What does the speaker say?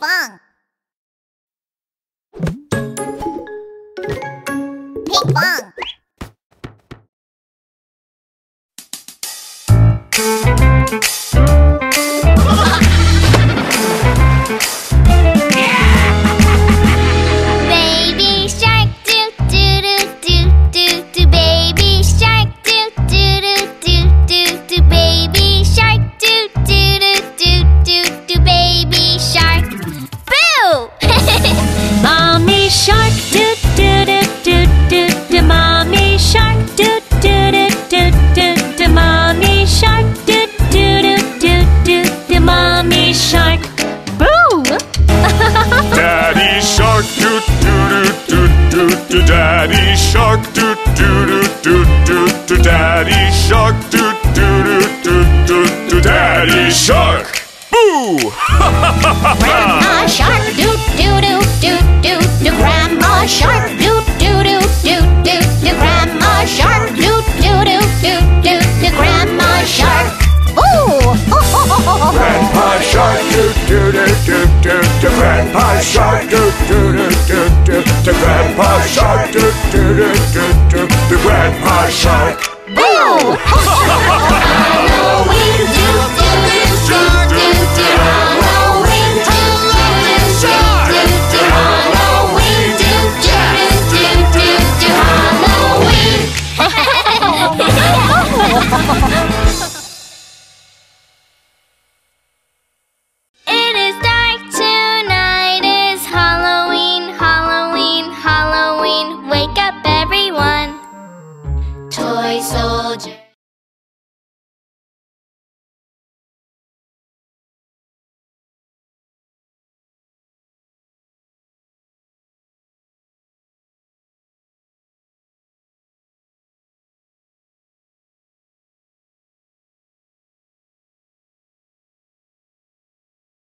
pong. Ping pong. to Daddy Shark, do do do do do to Daddy Shark, do do do do do to Daddy Shark. Boo! Grandma Shark, do do do do do do Grandma Shark. Grandpa Shark, do do do do do, to Grandpa Shark, do.